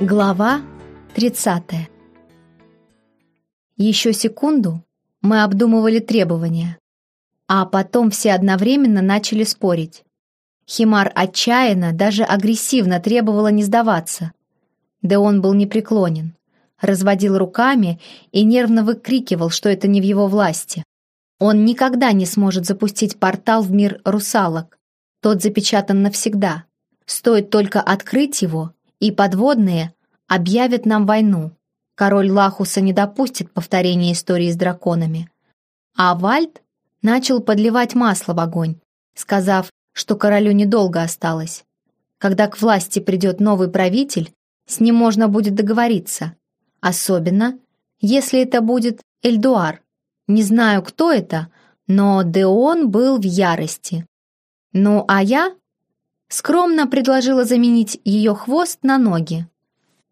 Глава 30 Еще секунду мы обдумывали требования, а потом все одновременно начали спорить. Химар отчаянно, даже агрессивно требовала не сдаваться. Да он был непреклонен, разводил руками и нервно выкрикивал, что это не в его власти. Он никогда не сможет запустить портал в мир русалок. Тот запечатан навсегда. Стоит только открыть его, и подводные объявят нам войну. Король Лахуса не допустит повторения истории с драконами. А Вальд начал подливать масло в огонь, сказав, что королю недолго осталось. Когда к власти придет новый правитель, с ним можно будет договориться. Особенно, если это будет Эльдуар. Не знаю, кто это, но Деон был в ярости. Ну, а я скромно предложила заменить ее хвост на ноги.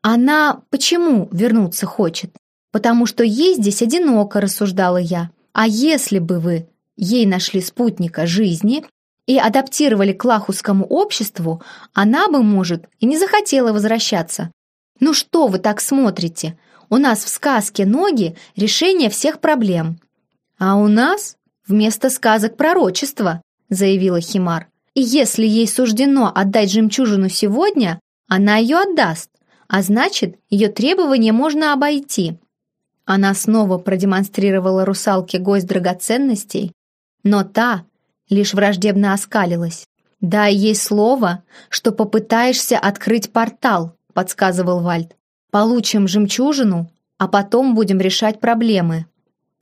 Она почему вернуться хочет? Потому что ей здесь одиноко, рассуждала я. А если бы вы ей нашли спутника жизни и адаптировали к лахусскому обществу, она бы, может, и не захотела возвращаться. Ну что вы так смотрите? У нас в сказке ноги — решение всех проблем. А у нас вместо сказок пророчество, заявила Химар. И если ей суждено отдать жемчужину сегодня, она ее отдаст, а значит, ее требования можно обойти. Она снова продемонстрировала русалке гость драгоценностей, но та лишь враждебно оскалилась. «Дай ей слово, что попытаешься открыть портал», — подсказывал Вальд. «Получим жемчужину, а потом будем решать проблемы».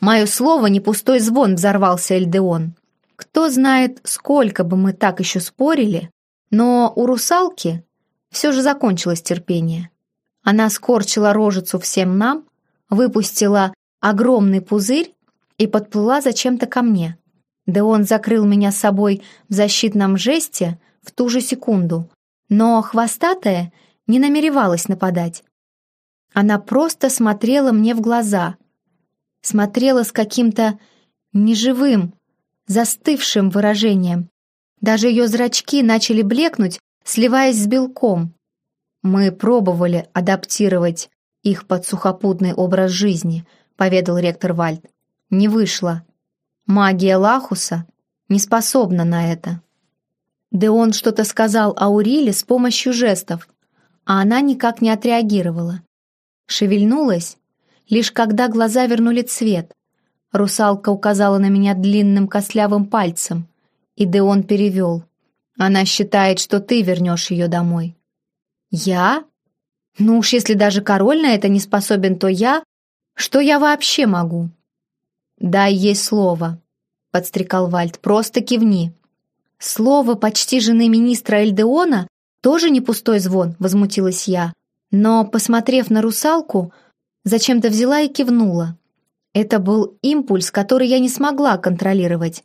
«Мое слово не пустой звон», — взорвался Эльдеон. Кто знает, сколько бы мы так еще спорили, но у русалки все же закончилось терпение. Она скорчила рожицу всем нам, выпустила огромный пузырь и подплыла зачем-то ко мне. Да он закрыл меня собой в защитном жесте в ту же секунду, но хвостатая не намеревалась нападать. Она просто смотрела мне в глаза, смотрела с каким-то неживым, застывшим выражением. Даже ее зрачки начали блекнуть, сливаясь с белком. Мы пробовали адаптировать их под сухопутный образ жизни, поведал ректор Вальд. Не вышло. Магия Лахуса не способна на это. Да он что-то сказал Ауриле с помощью жестов, а она никак не отреагировала. Шевельнулась, лишь когда глаза вернули цвет, Русалка указала на меня длинным костлявым пальцем, и Деон перевел. Она считает, что ты вернешь ее домой. Я? Ну уж если даже король на это не способен, то я... Что я вообще могу? Дай ей слово, подстрекал Вальд, просто кивни. Слово почти жены министра Эльдеона тоже не пустой звон, возмутилась я. Но, посмотрев на русалку, зачем-то взяла и кивнула. Это был импульс, который я не смогла контролировать.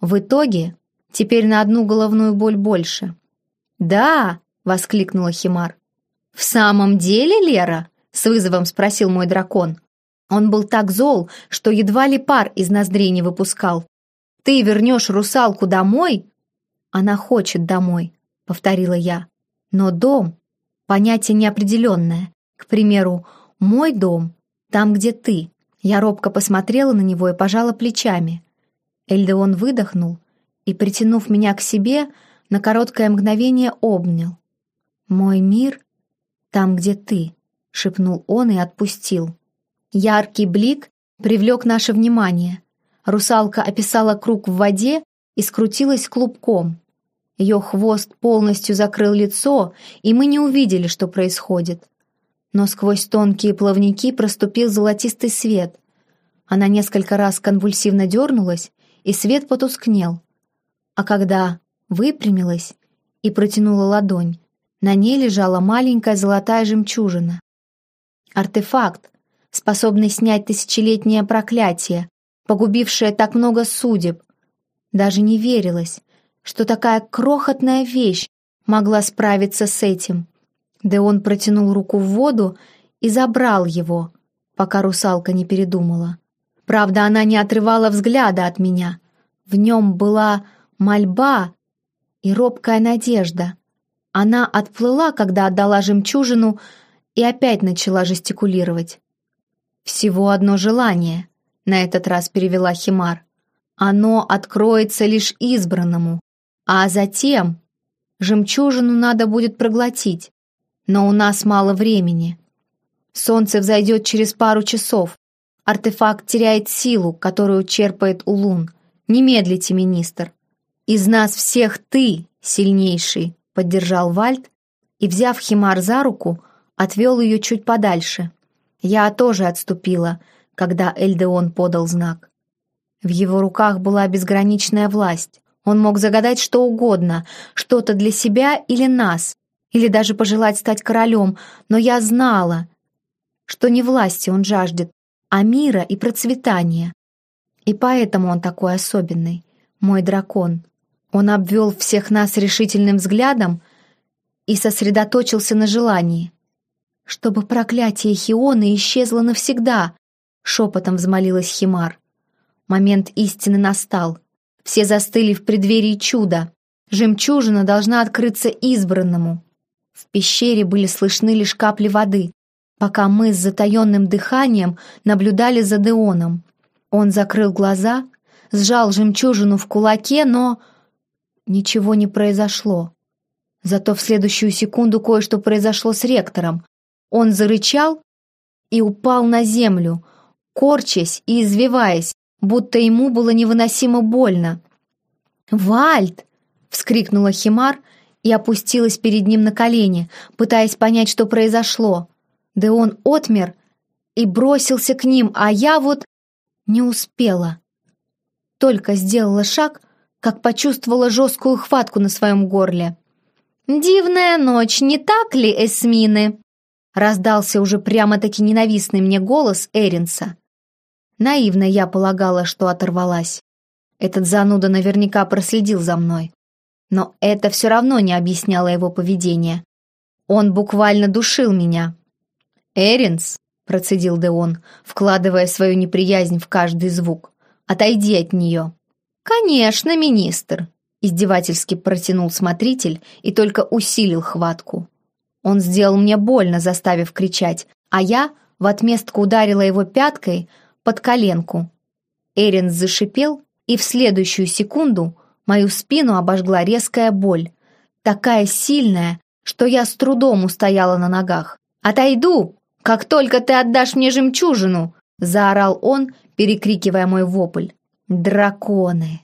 В итоге теперь на одну головную боль больше. «Да!» — воскликнула Химар. «В самом деле, Лера?» — с вызовом спросил мой дракон. Он был так зол, что едва ли пар из ноздрей не выпускал. «Ты вернешь русалку домой?» «Она хочет домой», — повторила я. «Но дом — понятие неопределенное. К примеру, мой дом — там, где ты. Я робко посмотрела на него и пожала плечами. Эльдеон выдохнул и, притянув меня к себе, на короткое мгновение обнял. «Мой мир там, где ты», — шепнул он и отпустил. Яркий блик привлек наше внимание. Русалка описала круг в воде и скрутилась клубком. Ее хвост полностью закрыл лицо, и мы не увидели, что происходит но сквозь тонкие плавники проступил золотистый свет. Она несколько раз конвульсивно дернулась, и свет потускнел. А когда выпрямилась и протянула ладонь, на ней лежала маленькая золотая жемчужина. Артефакт, способный снять тысячелетнее проклятие, погубившее так много судеб. Даже не верилось, что такая крохотная вещь могла справиться с этим — да он протянул руку в воду и забрал его, пока русалка не передумала. Правда, она не отрывала взгляда от меня. В нем была мольба и робкая надежда. Она отплыла, когда отдала жемчужину, и опять начала жестикулировать. «Всего одно желание», — на этот раз перевела Химар. «Оно откроется лишь избранному, а затем жемчужину надо будет проглотить, но у нас мало времени. Солнце взойдет через пару часов, артефакт теряет силу, которую черпает у лун. Не медлите, министр. Из нас всех ты сильнейший», — поддержал Вальд, и, взяв Химар за руку, отвел ее чуть подальше. Я тоже отступила, когда Эльдеон подал знак. В его руках была безграничная власть. Он мог загадать что угодно, что-то для себя или нас, или даже пожелать стать королем, но я знала, что не власти он жаждет, а мира и процветания. И поэтому он такой особенный, мой дракон. Он обвел всех нас решительным взглядом и сосредоточился на желании. «Чтобы проклятие Хиона исчезло навсегда!» — шепотом взмолилась Химар. Момент истины настал. Все застыли в преддверии чуда. Жемчужина должна открыться избранному. В пещере были слышны лишь капли воды, пока мы с затаенным дыханием наблюдали за Деоном. Он закрыл глаза, сжал жемчужину в кулаке, но... Ничего не произошло. Зато в следующую секунду кое-что произошло с ректором. Он зарычал и упал на землю, корчась и извиваясь, будто ему было невыносимо больно. «Вальд!» — вскрикнула Химар и опустилась перед ним на колени, пытаясь понять, что произошло. Да он отмер и бросился к ним, а я вот не успела. Только сделала шаг, как почувствовала жесткую хватку на своем горле. «Дивная ночь, не так ли, Эсмины?» Раздался уже прямо-таки ненавистный мне голос Эринса. Наивно я полагала, что оторвалась. Этот зануда наверняка проследил за мной. Но это все равно не объясняло его поведение. Он буквально душил меня. «Эринс», — процедил Деон, вкладывая свою неприязнь в каждый звук, — «отойди от нее». «Конечно, министр», Издевательски протянул смотритель и только усилил хватку. Он сделал мне больно, заставив кричать, а я в отместку ударила его пяткой под коленку. Эрин зашипел, и в следующую секунду мою спину обожгла резкая боль, такая сильная, что я с трудом устояла на ногах. «Отойду, как только ты отдашь мне жемчужину!» — заорал он, перекрикивая мой вопль. «Драконы!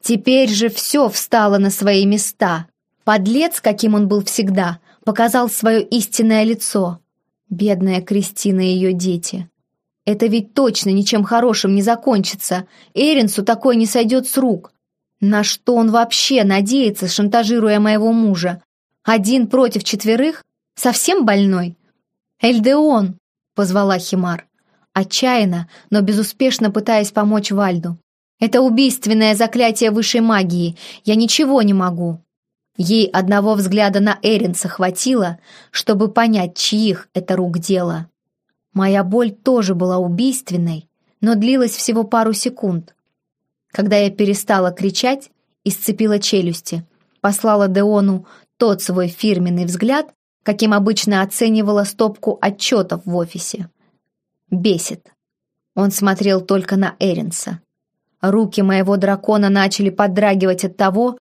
Теперь же все встало на свои места. Подлец, каким он был всегда, показал свое истинное лицо. Бедная Кристина и ее дети. Это ведь точно ничем хорошим не закончится. Эринсу такое не сойдет с рук. На что он вообще надеется, шантажируя моего мужа? Один против четверых? Совсем больной? «Эльдеон!» — позвала Химар. Отчаянно, но безуспешно пытаясь помочь Вальду. Это убийственное заклятие высшей магии. Я ничего не могу. Ей одного взгляда на Эринса хватило, чтобы понять, чьих это рук дело. Моя боль тоже была убийственной, но длилась всего пару секунд. Когда я перестала кричать и сцепила челюсти, послала Деону тот свой фирменный взгляд, каким обычно оценивала стопку отчетов в офисе. Бесит. Он смотрел только на Эринса. Руки моего дракона начали подрагивать от того,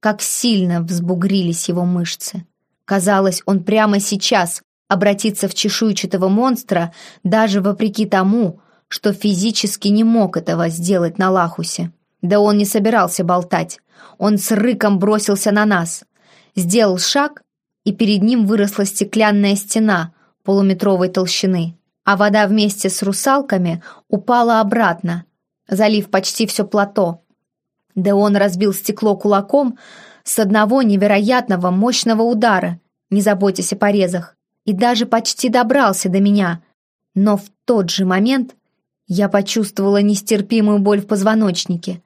как сильно взбугрились его мышцы. Казалось, он прямо сейчас обратится в чешуйчатого монстра, даже вопреки тому, что физически не мог этого сделать на Лахусе. Да он не собирался болтать. Он с рыком бросился на нас. Сделал шаг, и перед ним выросла стеклянная стена полуметровой толщины, а вода вместе с русалками упала обратно, залив почти все плато. Да он разбил стекло кулаком с одного невероятного мощного удара, не заботясь о порезах, и даже почти добрался до меня. Но в тот же момент я почувствовала нестерпимую боль в позвоночнике.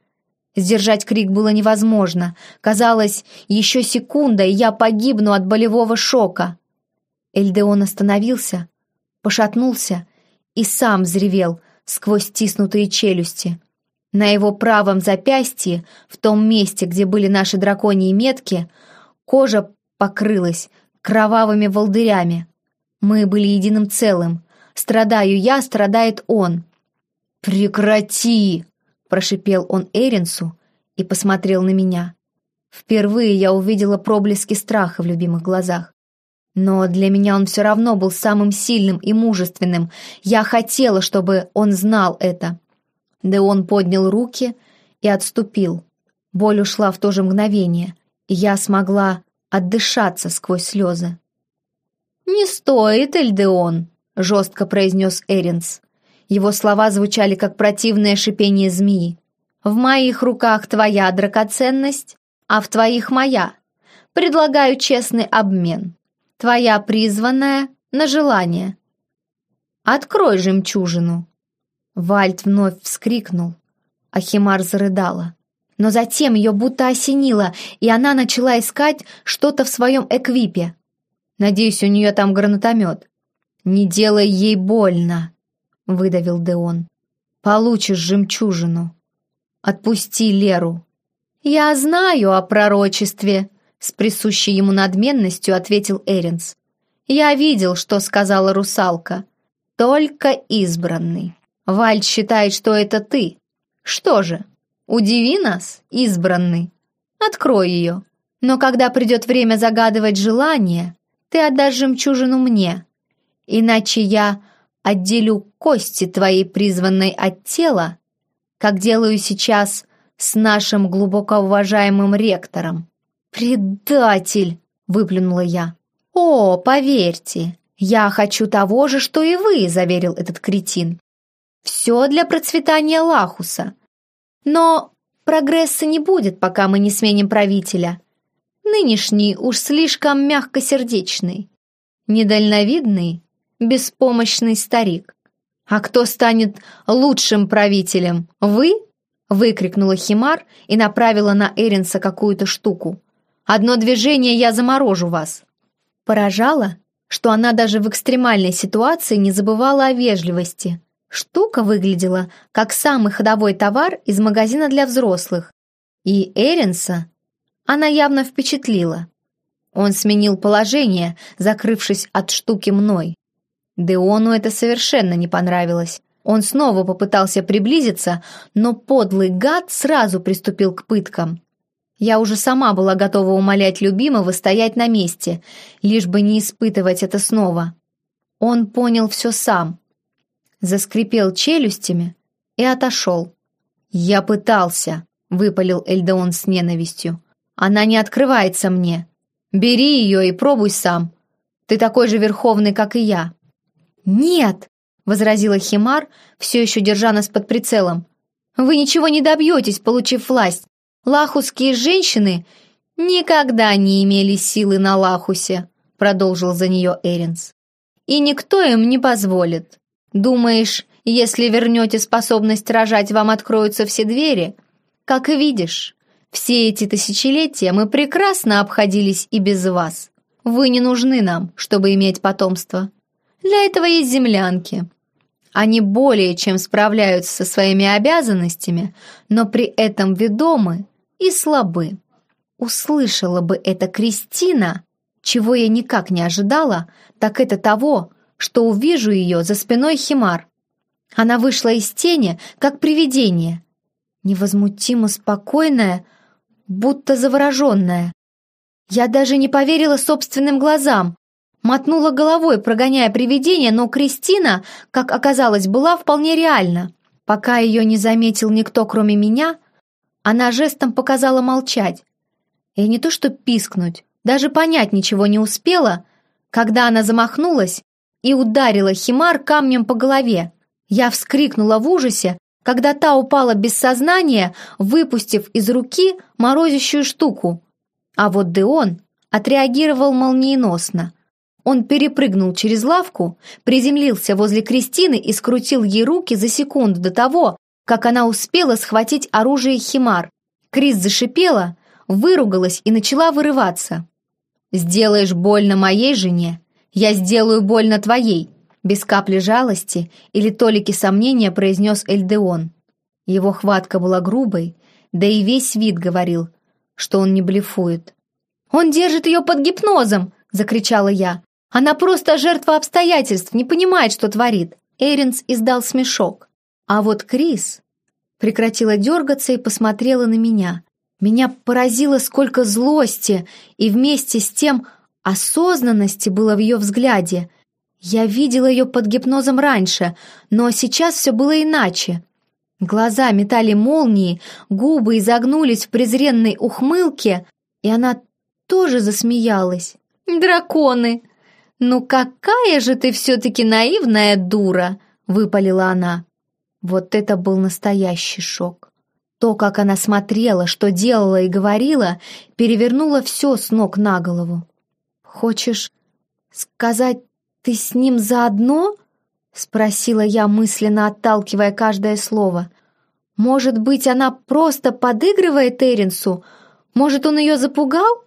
Сдержать крик было невозможно. Казалось, еще секунда, и я погибну от болевого шока. Эльдеон остановился, пошатнулся и сам взревел, сквозь стиснутые челюсти. На его правом запястье, в том месте, где были наши драконьи метки, кожа покрылась кровавыми волдырями. Мы были единым целым. Страдаю я, страдает он. «Прекрати!» — прошипел он Эринсу и посмотрел на меня. Впервые я увидела проблески страха в любимых глазах. Но для меня он все равно был самым сильным и мужественным. Я хотела, чтобы он знал это. Да он поднял руки и отступил. Боль ушла в то же мгновение, и я смогла отдышаться сквозь слезы. «Не стоит, Эльдеон», — жестко произнес Эринс. Его слова звучали, как противное шипение змеи. «В моих руках твоя драгоценность, а в твоих моя. Предлагаю честный обмен. Твоя призванная на желание. Открой жемчужину». Вальд вновь вскрикнул, а Химар зарыдала. Но затем ее будто осенило, и она начала искать что-то в своем эквипе. Надеюсь, у нее там гранатомет. «Не делай ей больно», — выдавил Деон. «Получишь жемчужину. Отпусти Леру». «Я знаю о пророчестве», — с присущей ему надменностью ответил Эринс. «Я видел, что сказала русалка. Только избранный. Вальд считает, что это ты. Что же, удиви нас, избранный. Открой ее. Но когда придет время загадывать желание, ты отдашь жемчужину мне, иначе я отделю кости твоей призванной от тела, как делаю сейчас с нашим глубоко уважаемым ректором. «Предатель!» — выплюнула я. «О, поверьте, я хочу того же, что и вы», — заверил этот кретин. «Все для процветания Лахуса. Но прогресса не будет, пока мы не сменим правителя. Нынешний уж слишком мягкосердечный, недальновидный, беспомощный старик. А кто станет лучшим правителем? Вы? Выкрикнула Химар и направила на Эринса какую-то штуку. «Одно движение, я заморожу вас!» Поражало, что она даже в экстремальной ситуации не забывала о вежливости. Штука выглядела как самый ходовой товар из магазина для взрослых. И Эринса она явно впечатлила. Он сменил положение, закрывшись от штуки мной. Деону это совершенно не понравилось. Он снова попытался приблизиться, но подлый гад сразу приступил к пыткам. Я уже сама была готова умолять любимого стоять на месте, лишь бы не испытывать это снова. Он понял все сам. Заскрипел челюстями и отошел. «Я пытался», — выпалил Эльдеон с ненавистью. Она не открывается мне. Бери ее и пробуй сам. Ты такой же верховный, как и я». «Нет!» — возразила Химар, все еще держа нас под прицелом. «Вы ничего не добьетесь, получив власть. Лахусские женщины никогда не имели силы на Лахусе», — продолжил за нее Эринс. «И никто им не позволит. Думаешь, если вернете способность рожать, вам откроются все двери? Как и видишь, все эти тысячелетия мы прекрасно обходились и без вас. Вы не нужны нам, чтобы иметь потомство. Для этого есть землянки. Они более чем справляются со своими обязанностями, но при этом ведомы и слабы. Услышала бы это Кристина, чего я никак не ожидала, так это того, что увижу ее за спиной Химар. Она вышла из тени, как привидение. Невозмутимо спокойная, будто завороженная. Я даже не поверила собственным глазам. Мотнула головой, прогоняя привидение, но Кристина, как оказалось, была вполне реальна. Пока ее не заметил никто, кроме меня, она жестом показала молчать. И не то что пискнуть, даже понять ничего не успела, когда она замахнулась и ударила Химар камнем по голове. Я вскрикнула в ужасе, когда та упала без сознания, выпустив из руки морозящую штуку. А вот Деон отреагировал молниеносно. Он перепрыгнул через лавку, приземлился возле Кристины и скрутил ей руки за секунду до того, как она успела схватить оружие Химар. Крис зашипела, выругалась и начала вырываться. «Сделаешь больно моей жене, я сделаю больно твоей», без капли жалости или толики сомнения произнес Эльдеон. Его хватка была грубой, да и весь вид говорил, что он не блефует. «Он держит ее под гипнозом!» — закричала я. Она просто жертва обстоятельств, не понимает, что творит. Эринс издал смешок. А вот Крис прекратила дергаться и посмотрела на меня. Меня поразило, сколько злости и вместе с тем осознанности было в ее взгляде. Я видела ее под гипнозом раньше, но сейчас все было иначе. Глаза метали молнии, губы изогнулись в презренной ухмылке, и она тоже засмеялась. «Драконы! Ну какая же ты все-таки наивная дура!» — выпалила она. Вот это был настоящий шок. То, как она смотрела, что делала и говорила, перевернуло все с ног на голову. «Хочешь сказать, ты с ним заодно?» — спросила я, мысленно отталкивая каждое слово. «Может быть, она просто подыгрывает Эринсу? Может, он ее запугал?»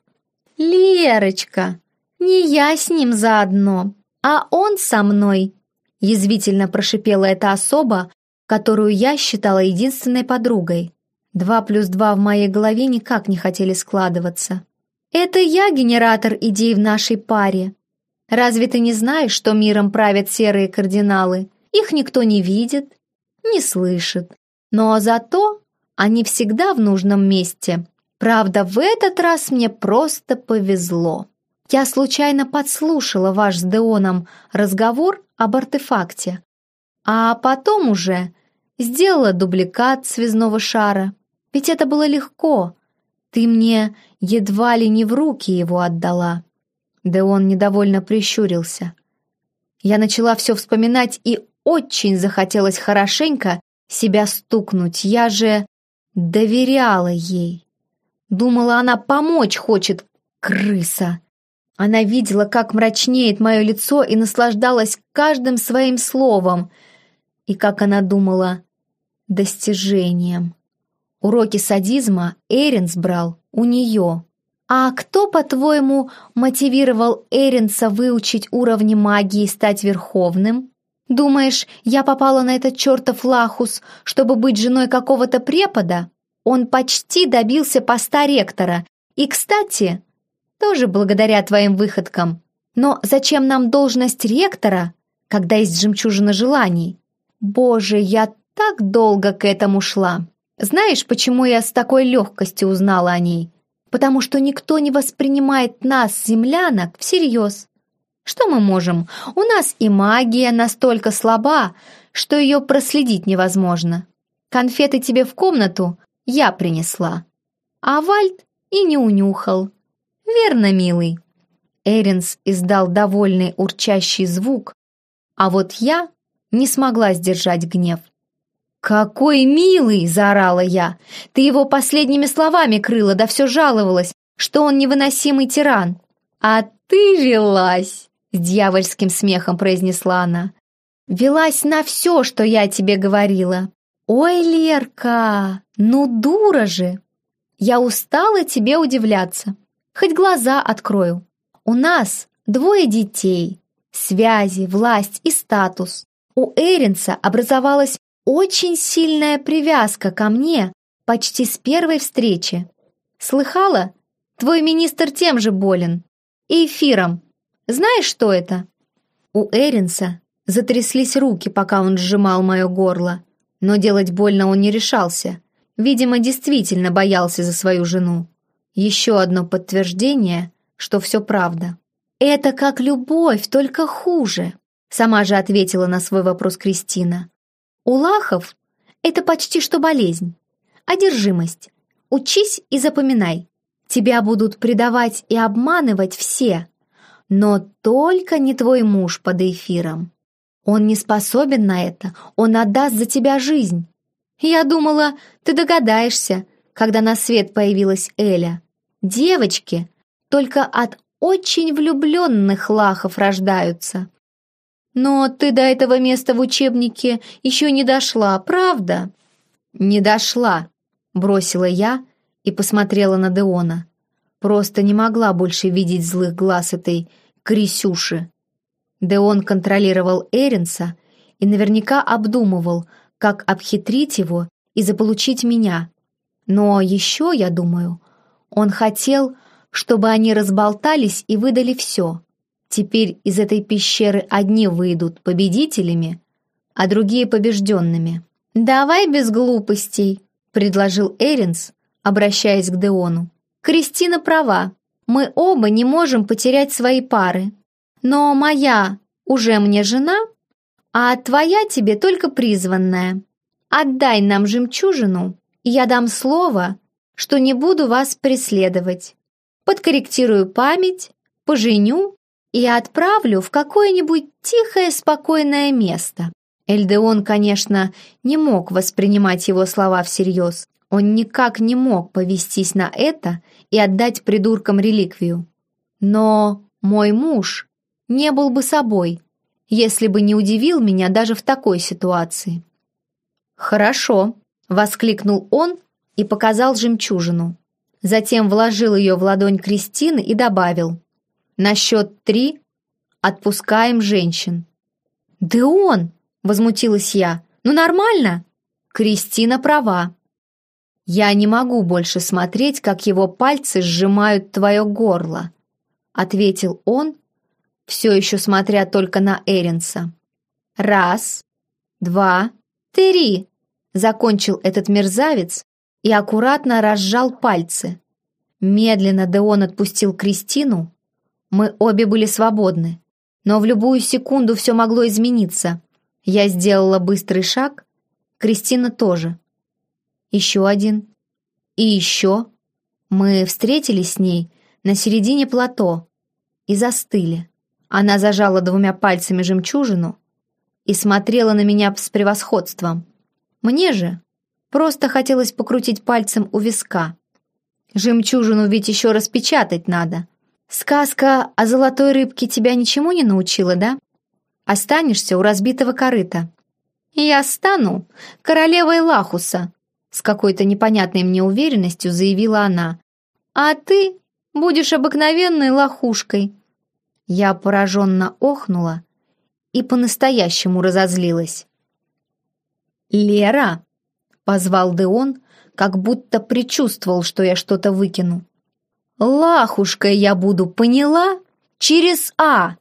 «Лерочка, не я с ним заодно, а он со мной», — язвительно прошипела эта особа, которую я считала единственной подругой. Два плюс два в моей голове никак не хотели складываться. «Это я генератор идей в нашей паре. Разве ты не знаешь, что миром правят серые кардиналы? Их никто не видит, не слышит. Но зато они всегда в нужном месте. Правда, в этот раз мне просто повезло. Я случайно подслушала ваш с Деоном разговор об артефакте, а потом уже сделала дубликат связного шара. Ведь это было легко. Ты мне едва ли не в руки его отдала». Да он недовольно прищурился. Я начала все вспоминать, и очень захотелось хорошенько себя стукнуть. Я же доверяла ей. Думала, она помочь хочет, крыса. Она видела, как мрачнеет мое лицо и наслаждалась каждым своим словом. И, как она думала, достижением. Уроки садизма Эринс брал у нее. А кто, по-твоему, мотивировал Эринса выучить уровни магии и стать верховным? Думаешь, я попала на этот чертов лахус, чтобы быть женой какого-то препода? Он почти добился поста ректора. И, кстати, тоже благодаря твоим выходкам. Но зачем нам должность ректора, когда есть жемчужина желаний? Боже, я так долго к этому шла. Знаешь, почему я с такой легкостью узнала о ней? Потому что никто не воспринимает нас, землянок, всерьез. Что мы можем? У нас и магия настолько слаба, что ее проследить невозможно. Конфеты тебе в комнату я принесла. А Вальд и не унюхал. Верно, милый?» Эринс издал довольный урчащий звук, а вот я не смогла сдержать гнев. «Какой милый!» — заорала я. «Ты его последними словами крыла, да все жаловалась, что он невыносимый тиран». «А ты велась!» — с дьявольским смехом произнесла она. «Велась на все, что я тебе говорила». «Ой, Лерка, ну дура же!» «Я устала тебе удивляться. Хоть глаза открою. У нас двое детей, связи, власть и статус. У Эринса образовалась очень сильная привязка ко мне почти с первой встречи. Слыхала? Твой министр тем же болен. И эфиром. Знаешь, что это? У Эринса затряслись руки, пока он сжимал мое горло. Но делать больно он не решался. Видимо, действительно боялся за свою жену. Еще одно подтверждение, что все правда. «Это как любовь, только хуже», сама же ответила на свой вопрос Кристина. У лахов это почти что болезнь, одержимость. Учись и запоминай. Тебя будут предавать и обманывать все, но только не твой муж под эфиром. Он не способен на это, он отдаст за тебя жизнь. Я думала, ты догадаешься, когда на свет появилась Эля. Девочки только от очень влюбленных лахов рождаются. Но ты до этого места в учебнике еще не дошла, правда?» «Не дошла», — бросила я и посмотрела на Деона. Просто не могла больше видеть злых глаз этой Крисюши. Деон контролировал Эринса и наверняка обдумывал, как обхитрить его и заполучить меня. Но еще, я думаю, он хотел, чтобы они разболтались и выдали все. Теперь из этой пещеры одни выйдут победителями, а другие побежденными. «Давай без глупостей», — предложил Эринс, обращаясь к Деону. «Кристина права. Мы оба не можем потерять свои пары. Но моя уже мне жена, а твоя тебе только призванная. Отдай нам жемчужину, я дам слово, что не буду вас преследовать. Подкорректирую память, поженю и отправлю в какое-нибудь тихое, спокойное место». Эльдеон, конечно, не мог воспринимать его слова всерьез. Он никак не мог повестись на это и отдать придуркам реликвию. Но мой муж не был бы собой, если бы не удивил меня даже в такой ситуации. «Хорошо», — воскликнул он и показал жемчужину. Затем вложил ее в ладонь Кристины и добавил. «На счет три отпускаем женщин». «Да он!» — возмутилась я. «Ну нормально!» Кристина права. «Я не могу больше смотреть, как его пальцы сжимают твое горло», — ответил он, все еще смотря только на Эринса. «Раз, два, три!» — закончил этот мерзавец и аккуратно разжал пальцы. Медленно Деон отпустил Кристину. Мы обе были свободны, но в любую секунду все могло измениться. Я сделала быстрый шаг, Кристина тоже еще один. И еще. Мы встретились с ней на середине плато и застыли. Она зажала двумя пальцами жемчужину и смотрела на меня с превосходством. Мне же просто хотелось покрутить пальцем у виска. Жемчужину ведь еще распечатать надо. Сказка о золотой рыбке тебя ничему не научила, да? Останешься у разбитого корыта. Я стану королевой Лахуса, с какой-то непонятной мне уверенностью заявила она. «А ты будешь обыкновенной лохушкой». Я пораженно охнула и по-настоящему разозлилась. «Лера!» — позвал Деон, как будто предчувствовал, что я что-то выкину. «Лахушкой я буду, поняла? Через «а».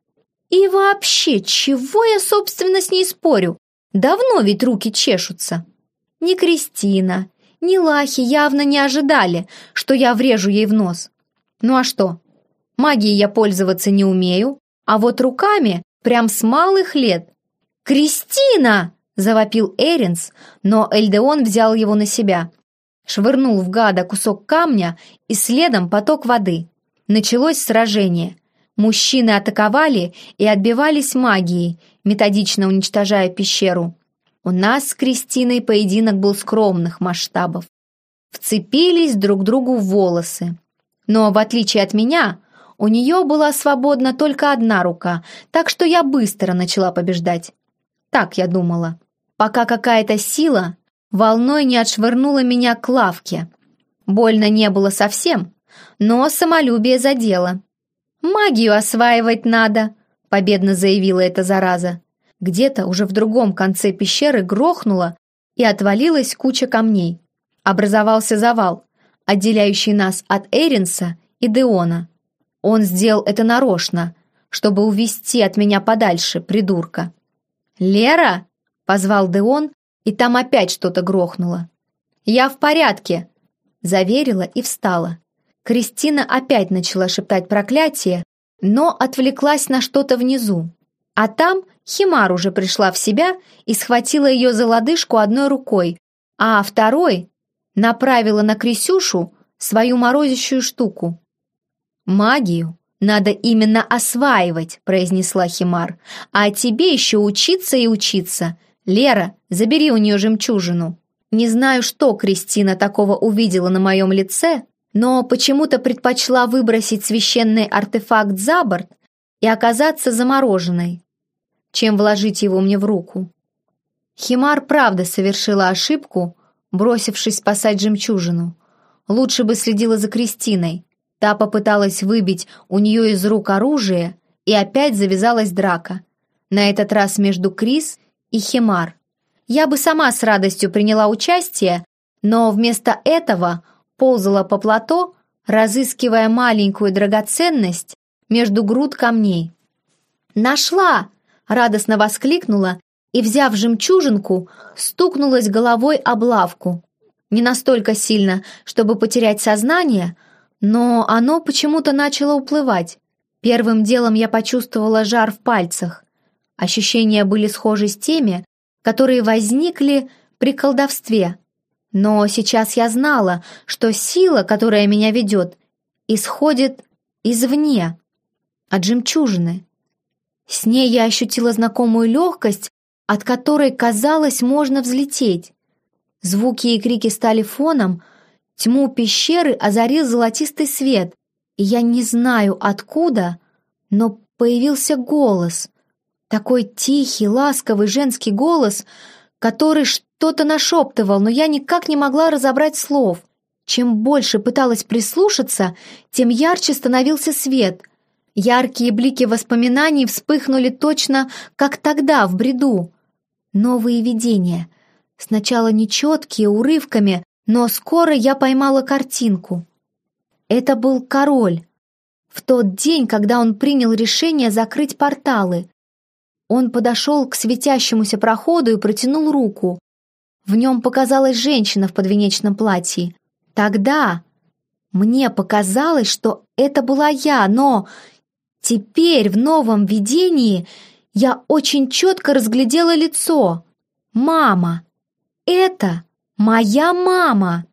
И вообще, чего я, собственно, с ней спорю? Давно ведь руки чешутся». Ни Кристина, ни Лахи явно не ожидали, что я врежу ей в нос. Ну а что? Магией я пользоваться не умею, а вот руками прям с малых лет. «Кристина!» – завопил Эринс, но Эльдеон взял его на себя. Швырнул в гада кусок камня и следом поток воды. Началось сражение. Мужчины атаковали и отбивались магией, методично уничтожая пещеру. У нас с Кристиной поединок был скромных масштабов. Вцепились друг другу в волосы. Но, в отличие от меня, у нее была свободна только одна рука, так что я быстро начала побеждать. Так я думала. Пока какая-то сила волной не отшвырнула меня к лавке. Больно не было совсем, но самолюбие задело. «Магию осваивать надо», — победно заявила эта зараза. Где-то уже в другом конце пещеры грохнуло и отвалилась куча камней. Образовался завал, отделяющий нас от Эринса и Деона. Он сделал это нарочно, чтобы увести от меня подальше, придурка. «Лера!» — позвал Деон, и там опять что-то грохнуло. «Я в порядке!» — заверила и встала. Кристина опять начала шептать проклятие, но отвлеклась на что-то внизу. А там Химар уже пришла в себя и схватила ее за лодыжку одной рукой, а второй направила на Крисюшу свою морозящую штуку. «Магию надо именно осваивать», — произнесла Химар, «а тебе еще учиться и учиться. Лера, забери у нее жемчужину». Не знаю, что Кристина такого увидела на моем лице, но почему-то предпочла выбросить священный артефакт за борт и оказаться замороженной чем вложить его мне в руку. Химар правда совершила ошибку, бросившись спасать жемчужину. Лучше бы следила за Кристиной. Та попыталась выбить у нее из рук оружие, и опять завязалась драка. На этот раз между Крис и Химар. Я бы сама с радостью приняла участие, но вместо этого ползала по плато, разыскивая маленькую драгоценность между груд камней. «Нашла!» — радостно воскликнула и, взяв жемчужинку, стукнулась головой об лавку. Не настолько сильно, чтобы потерять сознание, но оно почему-то начало уплывать. Первым делом я почувствовала жар в пальцах. Ощущения были схожи с теми, которые возникли при колдовстве. Но сейчас я знала, что сила, которая меня ведет, исходит извне, от жемчужины. С ней я ощутила знакомую легкость, от которой, казалось, можно взлететь. Звуки и крики стали фоном, тьму пещеры озарил золотистый свет, и я не знаю откуда, но появился голос, такой тихий, ласковый женский голос, который что-то нашептывал, но я никак не могла разобрать слов. Чем больше пыталась прислушаться, тем ярче становился свет. Яркие блики воспоминаний вспыхнули точно, как тогда, в бреду. Новые видения. Сначала нечеткие, урывками, но скоро я поймала картинку. Это был король. В тот день, когда он принял решение закрыть порталы. Он подошел к светящемуся проходу и протянул руку. В нем показалась женщина в подвенечном платье. Тогда мне показалось, что это была я, но теперь в новом видении я очень четко разглядела лицо. Мама. Это моя мама.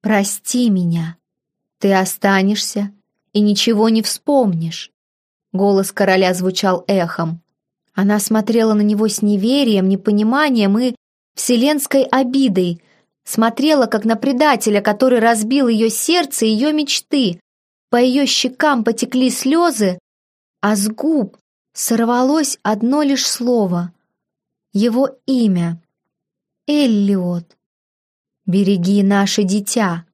Прости меня. Ты останешься и ничего не вспомнишь. Голос короля звучал эхом. Она смотрела на него с неверием, непониманием и вселенской обидой, смотрела как на предателя, который разбил ее сердце и ее мечты. По ее щекам потекли слезы, а с губ сорвалось одно лишь слово. Его имя. Эллиот. «Береги наше дитя».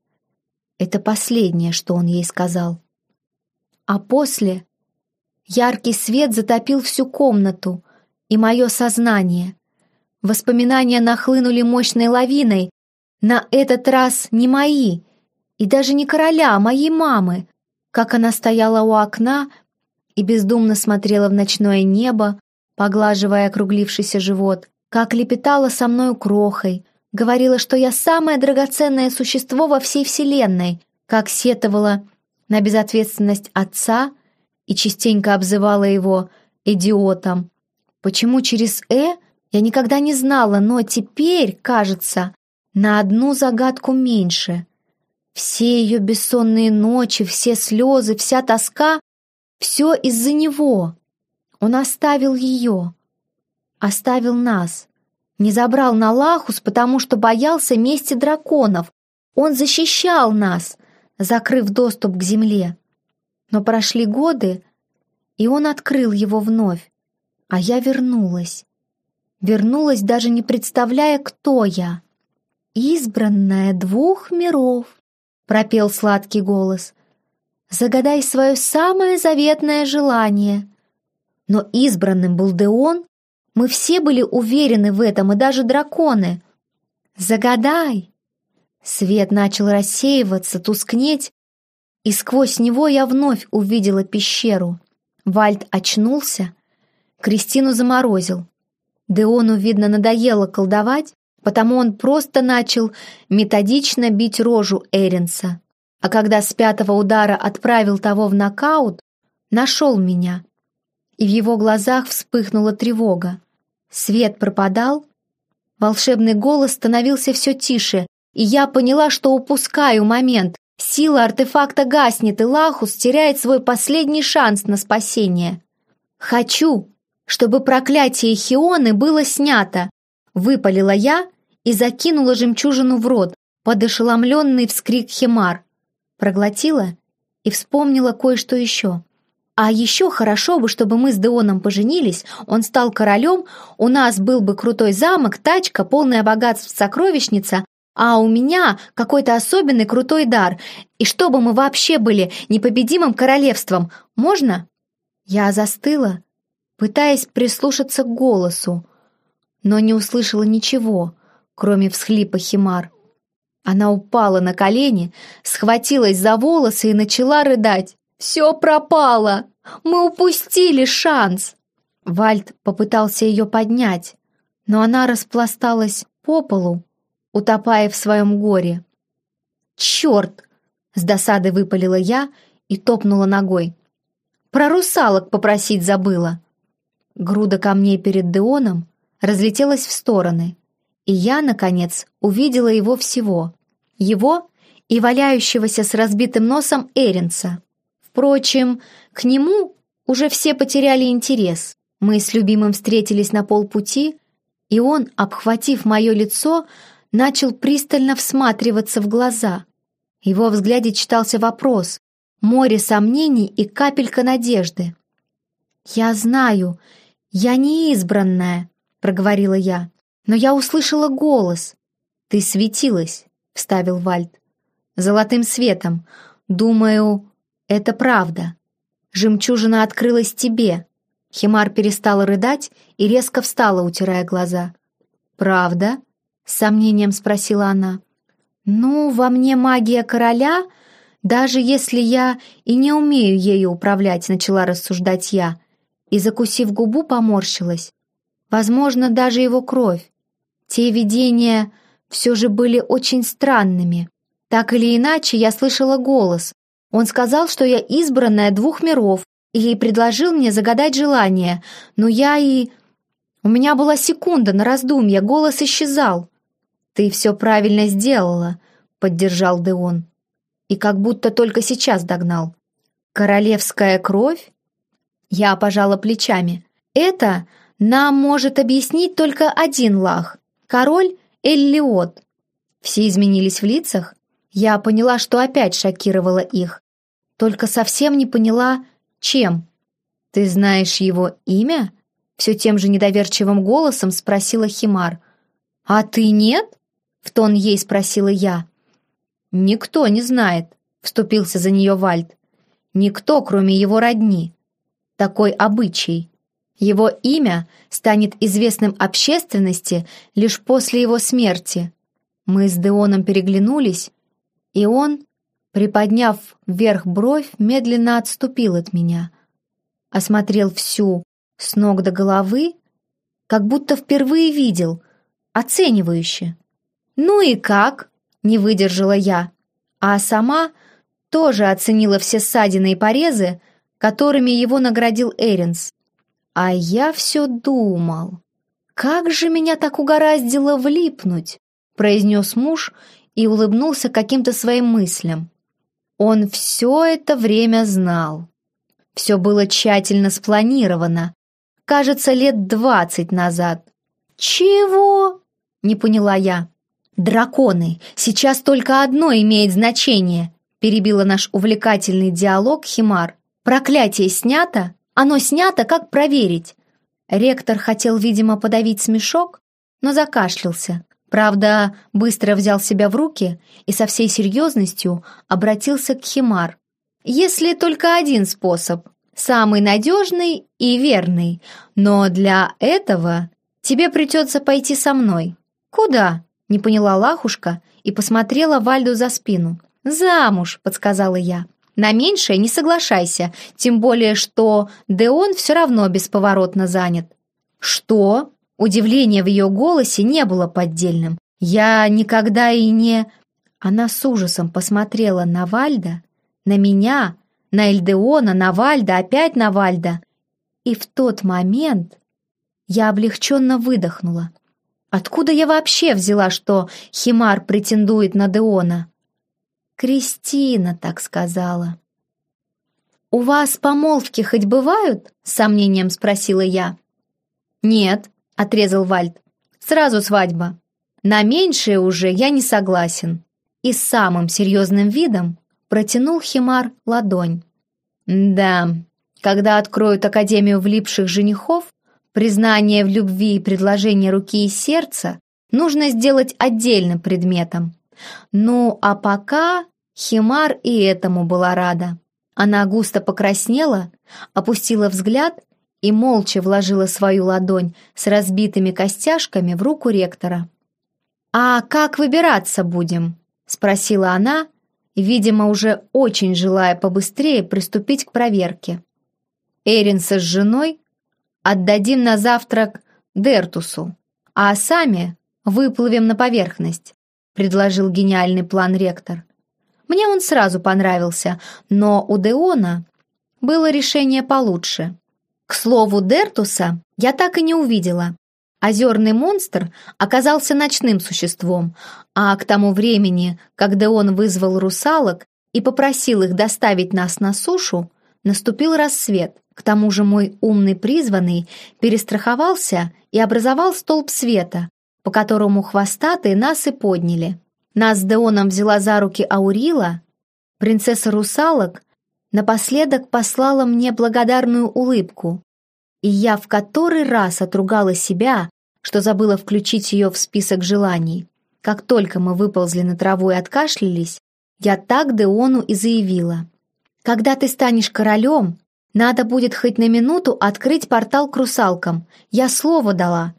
Это последнее, что он ей сказал. А после яркий свет затопил всю комнату и мое сознание. Воспоминания нахлынули мощной лавиной, на этот раз не мои, и даже не короля, а моей мамы, как она стояла у окна, и бездумно смотрела в ночное небо, поглаживая округлившийся живот, как лепетала со мною крохой, говорила, что я самое драгоценное существо во всей вселенной, как сетовала на безответственность отца и частенько обзывала его идиотом. Почему через «э» я никогда не знала, но теперь, кажется, на одну загадку меньше. Все ее бессонные ночи, все слезы, вся тоска все из-за него. Он оставил ее. Оставил нас. Не забрал на Лахус, потому что боялся мести драконов. Он защищал нас, закрыв доступ к земле. Но прошли годы, и он открыл его вновь. А я вернулась. Вернулась, даже не представляя, кто я. «Избранная двух миров», — пропел сладкий голос. Загадай свое самое заветное желание. Но избранным был Деон. Мы все были уверены в этом, и даже драконы. Загадай. Свет начал рассеиваться, тускнеть, и сквозь него я вновь увидела пещеру. Вальд очнулся, Кристину заморозил. Деону, видно, надоело колдовать, потому он просто начал методично бить рожу Эринса а когда с пятого удара отправил того в нокаут, нашел меня. И в его глазах вспыхнула тревога. Свет пропадал, волшебный голос становился все тише, и я поняла, что упускаю момент. Сила артефакта гаснет, и Лахус теряет свой последний шанс на спасение. «Хочу, чтобы проклятие Хионы было снято», — выпалила я и закинула жемчужину в рот под ошеломленный вскрик Химар. Проглотила и вспомнила кое-что еще. А еще хорошо бы, чтобы мы с Деоном поженились, он стал королем, у нас был бы крутой замок, тачка, полная богатств сокровищница, а у меня какой-то особенный крутой дар, и чтобы мы вообще были непобедимым королевством. Можно? Я застыла, пытаясь прислушаться к голосу, но не услышала ничего, кроме всхлипа Химар. Она упала на колени, схватилась за волосы и начала рыдать. «Все пропало! Мы упустили шанс!» Вальд попытался ее поднять, но она распласталась по полу, утопая в своем горе. «Черт!» — с досадой выпалила я и топнула ногой. «Про русалок попросить забыла!» Груда камней перед Деоном разлетелась в стороны, и я, наконец, увидела его всего. Его и валяющегося с разбитым носом Эринса. Впрочем, к нему уже все потеряли интерес. Мы с любимым встретились на полпути, и он, обхватив мое лицо, начал пристально всматриваться в глаза. Его взгляде читался вопрос, море сомнений и капелька надежды. «Я знаю, я не избранная», — проговорила я, «но я услышала голос». «Ты светилась», — вставил Вальд. «Золотым светом. Думаю, это правда. Жемчужина открылась тебе». Химар перестала рыдать и резко встала, утирая глаза. «Правда?» — с сомнением спросила она. «Ну, во мне магия короля, даже если я и не умею ею управлять», — начала рассуждать я, и, закусив губу, поморщилась. Возможно, даже его кровь. Те видения все же были очень странными. Так или иначе, я слышала голос. Он сказал, что я избранная двух миров, и предложил мне загадать желание, но я и... У меня была секунда на раздумье, голос исчезал. «Ты все правильно сделала», — поддержал Деон. И как будто только сейчас догнал. «Королевская кровь?» Я пожала плечами. «Это нам может объяснить только один лах. Король Эллиот». Все изменились в лицах. Я поняла, что опять шокировала их. Только совсем не поняла, чем. «Ты знаешь его имя?» Все тем же недоверчивым голосом спросила Химар. «А ты нет?» В тон ей спросила я. «Никто не знает», — вступился за нее Вальд. «Никто, кроме его родни такой обычай. Его имя станет известным общественности лишь после его смерти. Мы с Деоном переглянулись, и он, приподняв вверх бровь, медленно отступил от меня. Осмотрел всю, с ног до головы, как будто впервые видел, оценивающе. «Ну и как?» — не выдержала я, а сама тоже оценила все ссадины и порезы, которыми его наградил Эринс. А я все думал, как же меня так угораздило влипнуть, произнес муж и улыбнулся каким-то своим мыслям. Он все это время знал. Все было тщательно спланировано, кажется, лет двадцать назад. «Чего?» — не поняла я. «Драконы, сейчас только одно имеет значение», — перебила наш увлекательный диалог Химар. Проклятие снято? Оно снято, как проверить? Ректор хотел, видимо, подавить смешок, но закашлялся. Правда, быстро взял себя в руки и со всей серьезностью обратился к Химар. «Если только один способ, самый надежный и верный, но для этого тебе придется пойти со мной». «Куда?» — не поняла Лахушка и посмотрела Вальду за спину. «Замуж», — подсказала я. На меньшее не соглашайся, тем более, что Деон все равно бесповоротно занят». «Что?» Удивление в ее голосе не было поддельным. «Я никогда и не...» Она с ужасом посмотрела на Вальда, на меня, на Эльдеона, на Вальда, опять на Вальда. И в тот момент я облегченно выдохнула. Откуда я вообще взяла, что Химар претендует на Деона? Кристина так сказала. «У вас помолвки хоть бывают?» — с сомнением спросила я. «Нет», — отрезал Вальд. «Сразу свадьба. На меньшее уже я не согласен». И с самым серьезным видом протянул Химар ладонь. «Да, когда откроют Академию влипших женихов, признание в любви и предложение руки и сердца нужно сделать отдельным предметом. Ну, а пока Химар и этому была рада. Она густо покраснела, опустила взгляд и молча вложила свою ладонь с разбитыми костяшками в руку ректора. «А как выбираться будем?» — спросила она, видимо, уже очень желая побыстрее приступить к проверке. Эринса с женой отдадим на завтрак Дертусу, а сами выплывем на поверхность», — предложил гениальный план ректор. Мне он сразу понравился, но у Деона было решение получше. К слову, Дертуса я так и не увидела. Озерный монстр оказался ночным существом, а к тому времени, когда он вызвал русалок и попросил их доставить нас на сушу, наступил рассвет. К тому же мой умный призванный перестраховался и образовал столб света, по которому хвостатые нас и подняли. Нас с Деоном взяла за руки Аурила, принцесса русалок напоследок послала мне благодарную улыбку, и я в который раз отругала себя, что забыла включить ее в список желаний. Как только мы выползли на траву и откашлялись, я так Деону и заявила. «Когда ты станешь королем, надо будет хоть на минуту открыть портал к русалкам. Я слово дала».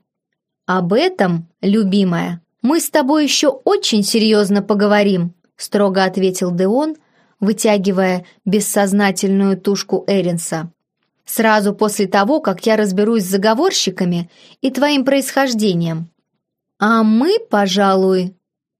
«Об этом, любимая, мы с тобой еще очень серьезно поговорим», строго ответил Деон, вытягивая бессознательную тушку Эринса. «Сразу после того, как я разберусь с заговорщиками и твоим происхождением. А мы, пожалуй,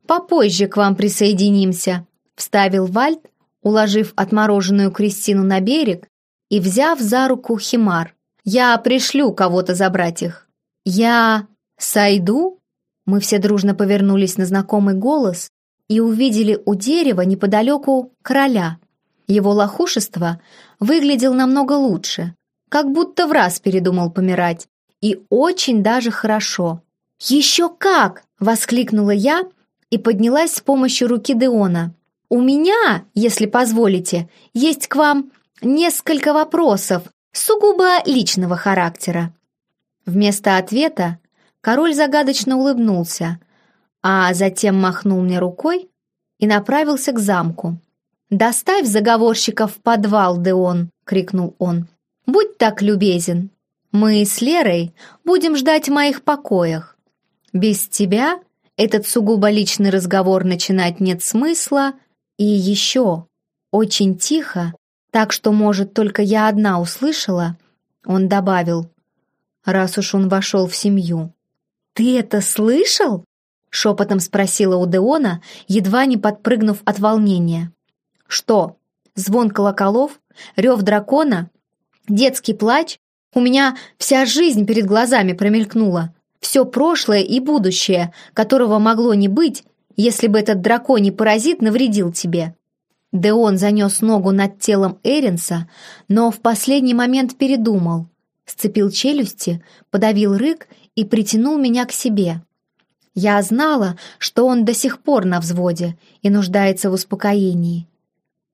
попозже к вам присоединимся», вставил Вальд, уложив отмороженную Кристину на берег и взяв за руку Химар. «Я пришлю кого-то забрать их». «Я сойду?» Мы все дружно повернулись на знакомый голос и увидели у дерева неподалеку короля. Его лохушество выглядел намного лучше, как будто в раз передумал помирать, и очень даже хорошо. «Еще как!» — воскликнула я и поднялась с помощью руки Деона. «У меня, если позволите, есть к вам несколько вопросов сугубо личного характера». Вместо ответа король загадочно улыбнулся, а затем махнул мне рукой и направился к замку. «Доставь заговорщика в подвал, Деон!» — крикнул он. «Будь так любезен. Мы с Лерой будем ждать в моих покоях. Без тебя этот сугубо личный разговор начинать нет смысла, и еще очень тихо, так что, может, только я одна услышала, он добавил, раз уж он вошел в семью. «Ты это слышал?» — шепотом спросила у Деона, едва не подпрыгнув от волнения. «Что? Звон колоколов? Рев дракона? Детский плач? У меня вся жизнь перед глазами промелькнула. Все прошлое и будущее, которого могло не быть, если бы этот драконий паразит навредил тебе». Деон занес ногу над телом Эринса, но в последний момент передумал. Сцепил челюсти, подавил рык и притянул меня к себе. Я знала, что он до сих пор на взводе и нуждается в успокоении.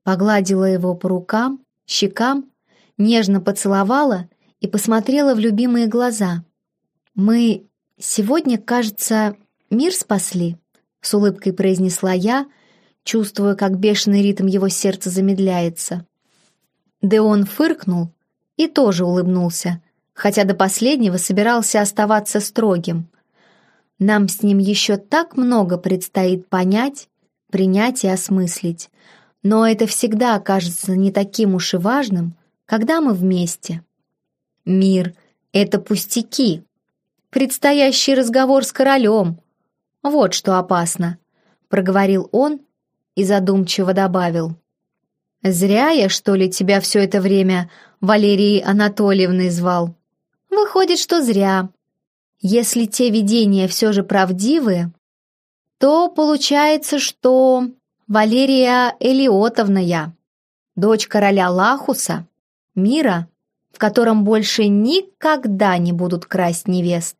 Погладила его по рукам, щекам, нежно поцеловала и посмотрела в любимые глаза. «Мы сегодня, кажется, мир спасли», — с улыбкой произнесла я, чувствуя, как бешеный ритм его сердца замедляется. Деон фыркнул и тоже улыбнулся, хотя до последнего собирался оставаться строгим. Нам с ним еще так много предстоит понять, принять и осмыслить, но это всегда окажется не таким уж и важным, когда мы вместе. Мир — это пустяки. Предстоящий разговор с королем. Вот что опасно, — проговорил он и задумчиво добавил. «Зря я, что ли, тебя все это время Валерией Анатольевной звал?» «Выходит, что зря», если те видения все же правдивы, то получается, что Валерия Элиотовна я, дочь короля Лахуса, мира, в котором больше никогда не будут красть невест.